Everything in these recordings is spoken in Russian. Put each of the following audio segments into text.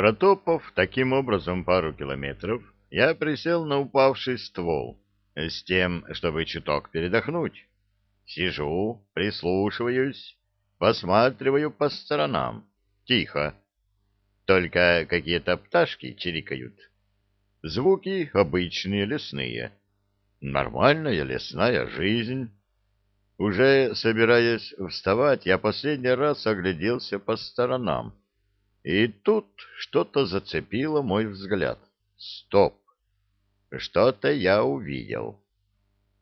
Протопав таким образом пару километров, я присел на упавший ствол с тем, чтобы чуток передохнуть. Сижу, прислушиваюсь, посматриваю по сторонам. Тихо. Только какие-то пташки чирикают. Звуки обычные лесные. Нормальная лесная жизнь. Уже собираясь вставать, я последний раз огляделся по сторонам. И тут что-то зацепило мой взгляд. Стоп! Что-то я увидел.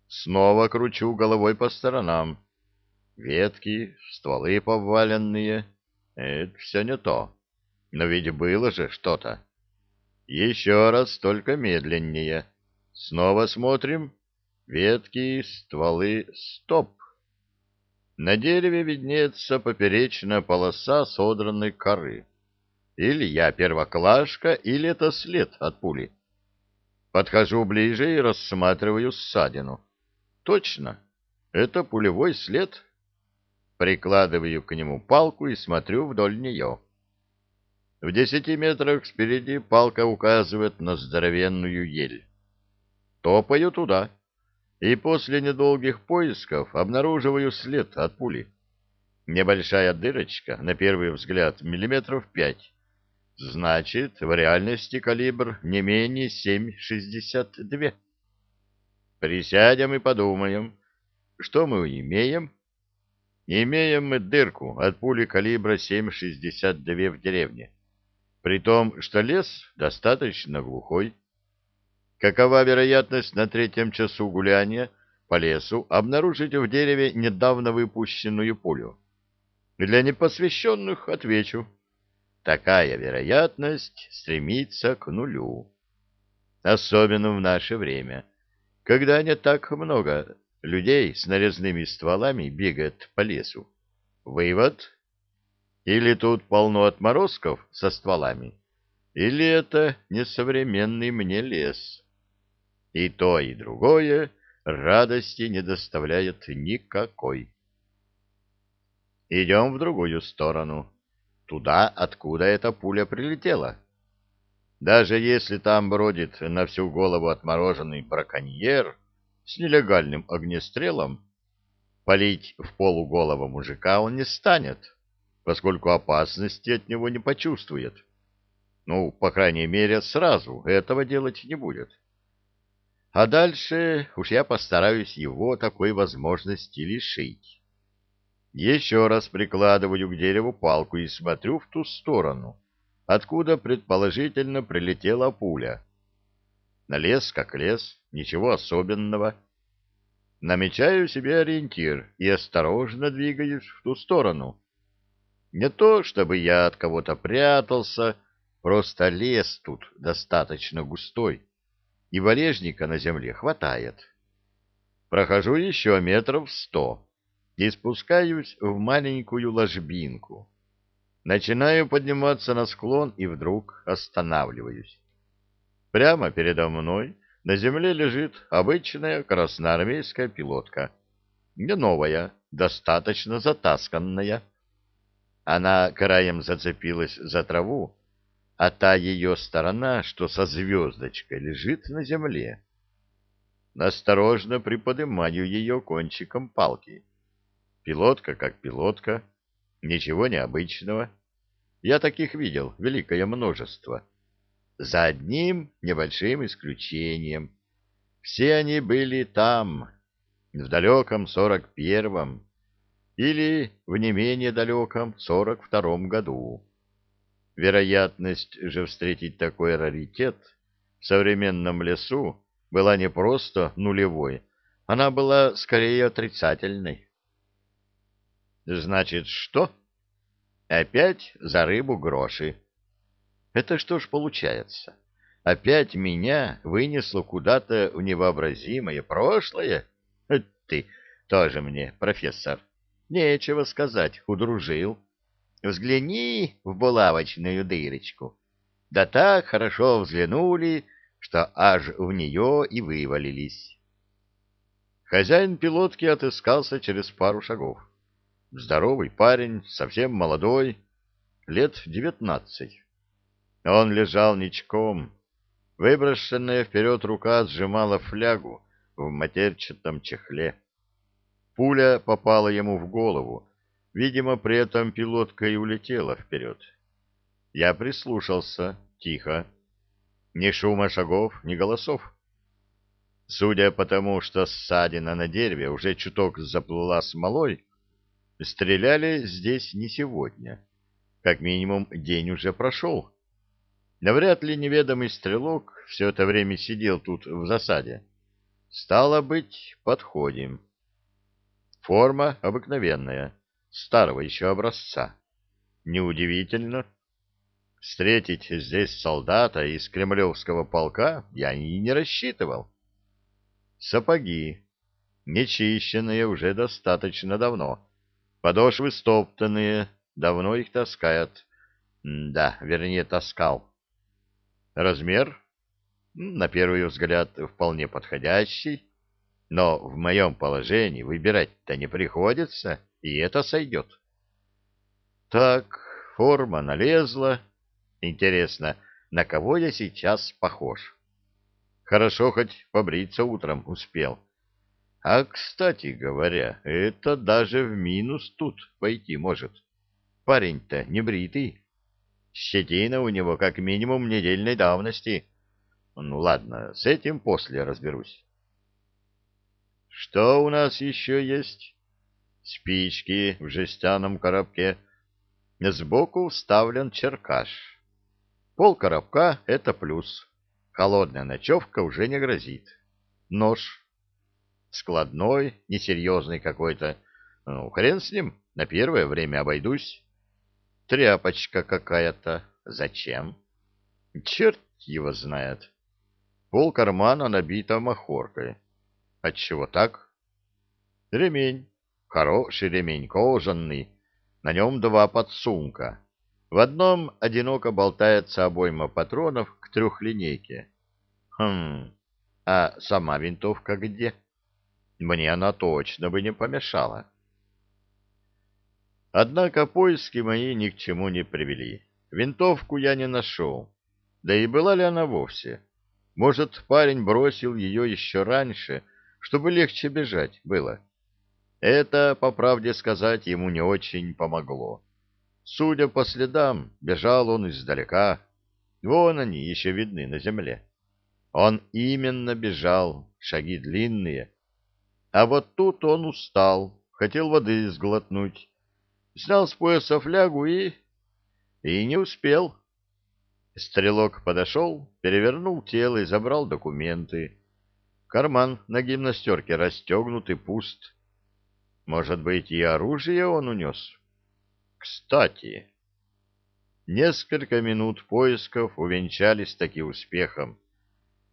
Снова кручу головой по сторонам. Ветки, стволы поваленные. Это все не то. Но ведь было же что-то. Еще раз, только медленнее. Снова смотрим. Ветки, стволы, стоп. На дереве виднеется поперечная полоса содранной коры. Или я первоклашка, или это след от пули. Подхожу ближе и рассматриваю ссадину. Точно, это пулевой след. Прикладываю к нему палку и смотрю вдоль нее. В десяти метрах спереди палка указывает на здоровенную ель. Топаю туда, и после недолгих поисков обнаруживаю след от пули. Небольшая дырочка, на первый взгляд, миллиметров пять. Значит, в реальности калибр не менее 7,62. Присядем и подумаем, что мы имеем. Имеем мы дырку от пули калибра 7,62 в деревне, при том, что лес достаточно глухой. Какова вероятность на третьем часу гуляния по лесу обнаружить в дереве недавно выпущенную пулю? Для непосвященных отвечу. Такая вероятность стремится к нулю. Особенно в наше время, когда не так много людей с нарезными стволами бегает по лесу. Вывод? Или тут полно отморозков со стволами, или это несовременный мне лес. И то, и другое радости не доставляет никакой. Идем в другую сторону, туда, откуда эта пуля прилетела. Даже если там бродит на всю голову отмороженный браконьер с нелегальным огнестрелом, палить в полуголого мужика он не станет, поскольку опасности от него не почувствует. Ну, по крайней мере, сразу этого делать не будет. А дальше уж я постараюсь его такой возможности лишить. Еще раз прикладываю к дереву палку и смотрю в ту сторону, откуда предположительно прилетела пуля. На лес как лес, ничего особенного. Намечаю себе ориентир и осторожно двигаюсь в ту сторону. Не то, чтобы я от кого-то прятался, просто лес тут достаточно густой и валежника на земле хватает. Прохожу еще метров сто и спускаюсь в маленькую ложбинку. Начинаю подниматься на склон и вдруг останавливаюсь. Прямо передо мной на земле лежит обычная красноармейская пилотка. Не новая, достаточно затасканная. Она краем зацепилась за траву, а та ее сторона, что со звездочкой, лежит на земле. Осторожно приподнимаю ее кончиком палки. Пилотка как пилотка, ничего необычного. Я таких видел великое множество. За одним небольшим исключением. Все они были там, в далеком сорок первом или в не менее далеком сорок втором году. Вероятность же встретить такой раритет в современном лесу была не просто нулевой, она была скорее отрицательной. Значит, что? Опять за рыбу гроши. Это что ж получается? Опять меня вынесло куда-то в невообразимое прошлое? Ты тоже мне, профессор. Нечего сказать, удружил. Взгляни в булавочную дырочку. Да так хорошо взглянули, что аж в нее и вывалились. Хозяин пилотки отыскался через пару шагов. Здоровый парень, совсем молодой, лет девятнадцать. Он лежал ничком. Выброшенная вперед рука сжимала флягу в матерчатом чехле. Пуля попала ему в голову. Видимо, при этом пилотка и улетела вперед. Я прислушался. Тихо. Ни шума шагов, ни голосов. Судя по тому, что ссадина на дереве уже чуток заплыла смолой, стреляли здесь не сегодня. Как минимум, день уже прошел. Навряд ли неведомый стрелок все это время сидел тут в засаде. Стало быть, подходим. Форма обыкновенная, старого еще образца. Неудивительно. Встретить здесь солдата из кремлевского полка я и не рассчитывал. Сапоги, нечищенные уже достаточно давно. Подошвы стоптанные, давно их таскают. Да, вернее, таскал. Размер, на первый взгляд, вполне подходящий, но в моем положении выбирать-то не приходится, и это сойдет. Так, форма налезла. Интересно, на кого я сейчас похож? Хорошо хоть побриться утром успел. А, кстати говоря, это даже в минус тут пойти может. Парень-то не бритый. Щетина у него как минимум недельной давности. Ну ладно, с этим после разберусь. Что у нас еще есть? Спички в жестяном коробке. Сбоку вставлен черкаш. Пол коробка — это плюс. Холодная ночевка уже не грозит. Нож. Складной, несерьезный какой-то. Ну, хрен с ним, на первое время обойдусь. Тряпочка какая-то. Зачем? Черт его знает. Пол кармана набита махоркой. Отчего так? Ремень. Хороший ремень, кожаный. На нем два подсумка. В одном одиноко болтается обойма патронов к трехлинейке. Хм, а сама винтовка где? Мне она точно бы не помешала. Однако поиски мои ни к чему не привели. Винтовку я не нашел. Да и была ли она вовсе? Может, парень бросил ее еще раньше, чтобы легче бежать было. Это, по правде сказать, ему не очень помогло. Судя по следам, бежал он издалека. Вон они еще видны на земле. Он именно бежал, шаги длинные. А вот тут он устал, хотел воды сглотнуть. Снял с пояса флягу и... И не успел. Стрелок подошел, перевернул тело и забрал документы. Карман на гимнастерке расстегнут и пуст. Может быть, и оружие он унес? Кстати, несколько минут поисков увенчались таки успехом.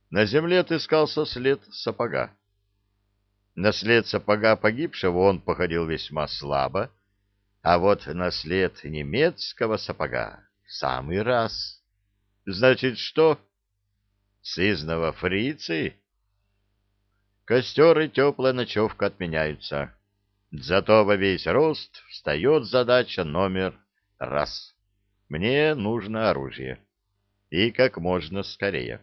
На земле отыскался след сапога. На след сапога погибшего он походил весьма слабо, а вот на след немецкого сапога в самый раз. Значит, что? Сызного фрицы? Костер и теплая ночевка отменяются. Зато во весь рост встает задача номер раз. Мне нужно оружие. И как можно скорее.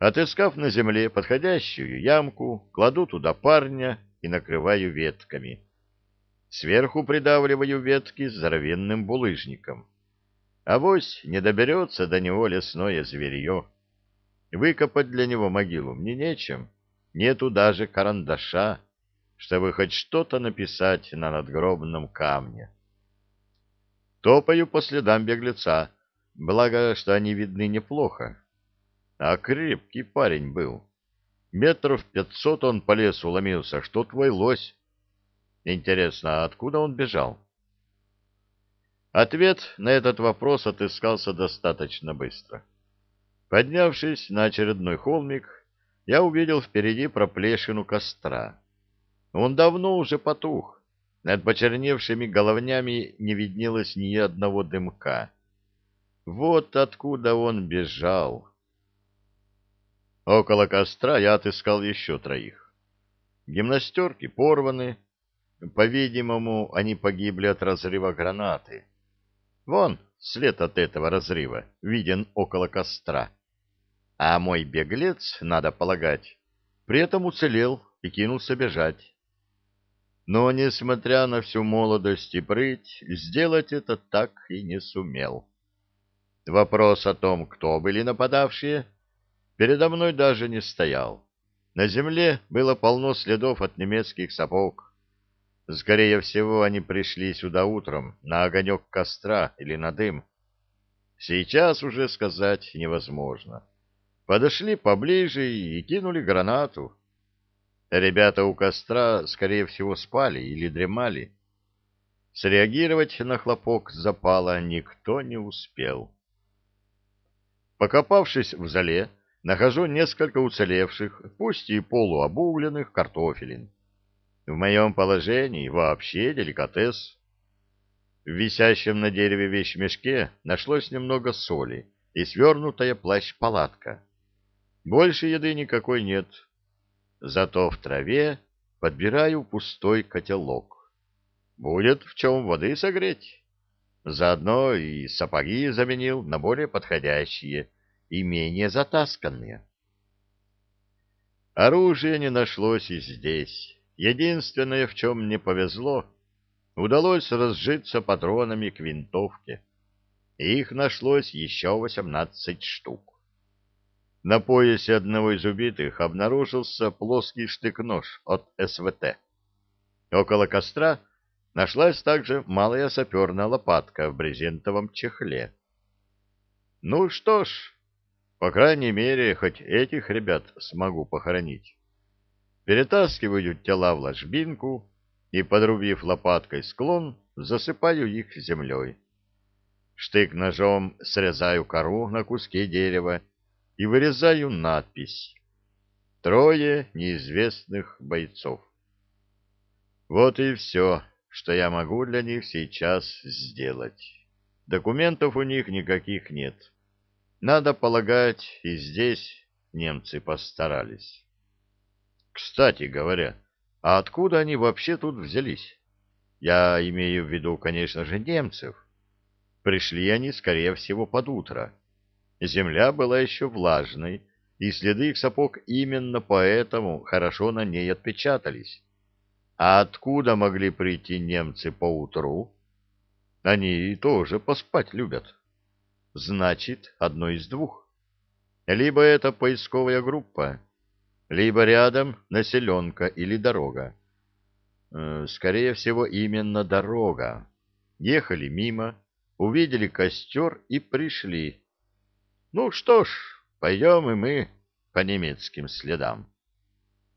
Отыскав на земле подходящую ямку, кладу туда парня и накрываю ветками. Сверху придавливаю ветки здоровенным булыжником. Авось не доберется до него лесное зверье. Выкопать для него могилу мне нечем, нету даже карандаша чтобы хоть что-то написать на надгробном камне. Топаю по следам беглеца, благо, что они видны неплохо. А крепкий парень был. Метров пятьсот он по лесу ломился, что твой лось. Интересно, а откуда он бежал? Ответ на этот вопрос отыскался достаточно быстро. Поднявшись на очередной холмик, я увидел впереди проплешину костра. Он давно уже потух. Над почерневшими головнями не виднелось ни одного дымка. Вот откуда он бежал. Около костра я отыскал еще троих. Гимнастерки порваны. По-видимому, они погибли от разрыва гранаты. Вон, след от этого разрыва виден около костра. А мой беглец, надо полагать, при этом уцелел и кинулся бежать. Но, несмотря на всю молодость и прыть, сделать это так и не сумел. Вопрос о том, кто были нападавшие, передо мной даже не стоял. На земле было полно следов от немецких сапог. Скорее всего, они пришли сюда утром, на огонек костра или на дым. Сейчас уже сказать невозможно. Подошли поближе и кинули гранату. Ребята у костра, скорее всего, спали или дремали. Среагировать на хлопок запала никто не успел. Покопавшись в зале, нахожу несколько уцелевших, пусть и полуобугленных картофелин. В моем положении вообще деликатес. В висящем на дереве вещмешке нашлось немного соли и свернутая плащ-палатка. Больше еды никакой нет. Зато в траве подбираю пустой котелок. Будет в чем воды согреть. Заодно и сапоги заменил на более подходящие и менее затасканные. Оружия не нашлось и здесь. Единственное, в чем мне повезло, удалось разжиться патронами к винтовке. Их нашлось еще восемнадцать штук. На поясе одного из убитых обнаружился плоский штык-нож от СВТ. Около костра нашлась также малая саперная лопатка в брезентовом чехле. Ну что ж, по крайней мере, хоть этих ребят смогу похоронить перетаскиваю тела в ложбинку и, подрубив лопаткой склон, засыпаю их землей. Штык-ножом срезаю кору на куске дерева и вырезаю надпись «Трое неизвестных бойцов». Вот и все, что я могу для них сейчас сделать. Документов у них никаких нет. Надо полагать, и здесь немцы постарались. Кстати говоря, а откуда они вообще тут взялись? Я имею в виду, конечно же, немцев. Пришли они, скорее всего, под утро. Земля была еще влажной, и следы их сапог именно поэтому хорошо на ней отпечатались. А откуда могли прийти немцы поутру? Они тоже поспать любят. Значит, одно из двух. Либо это поисковая группа, либо рядом населенка или дорога. Э, скорее всего, именно дорога. Ехали мимо, увидели костер и пришли. Ну что ж, пойдем и мы по немецким следам.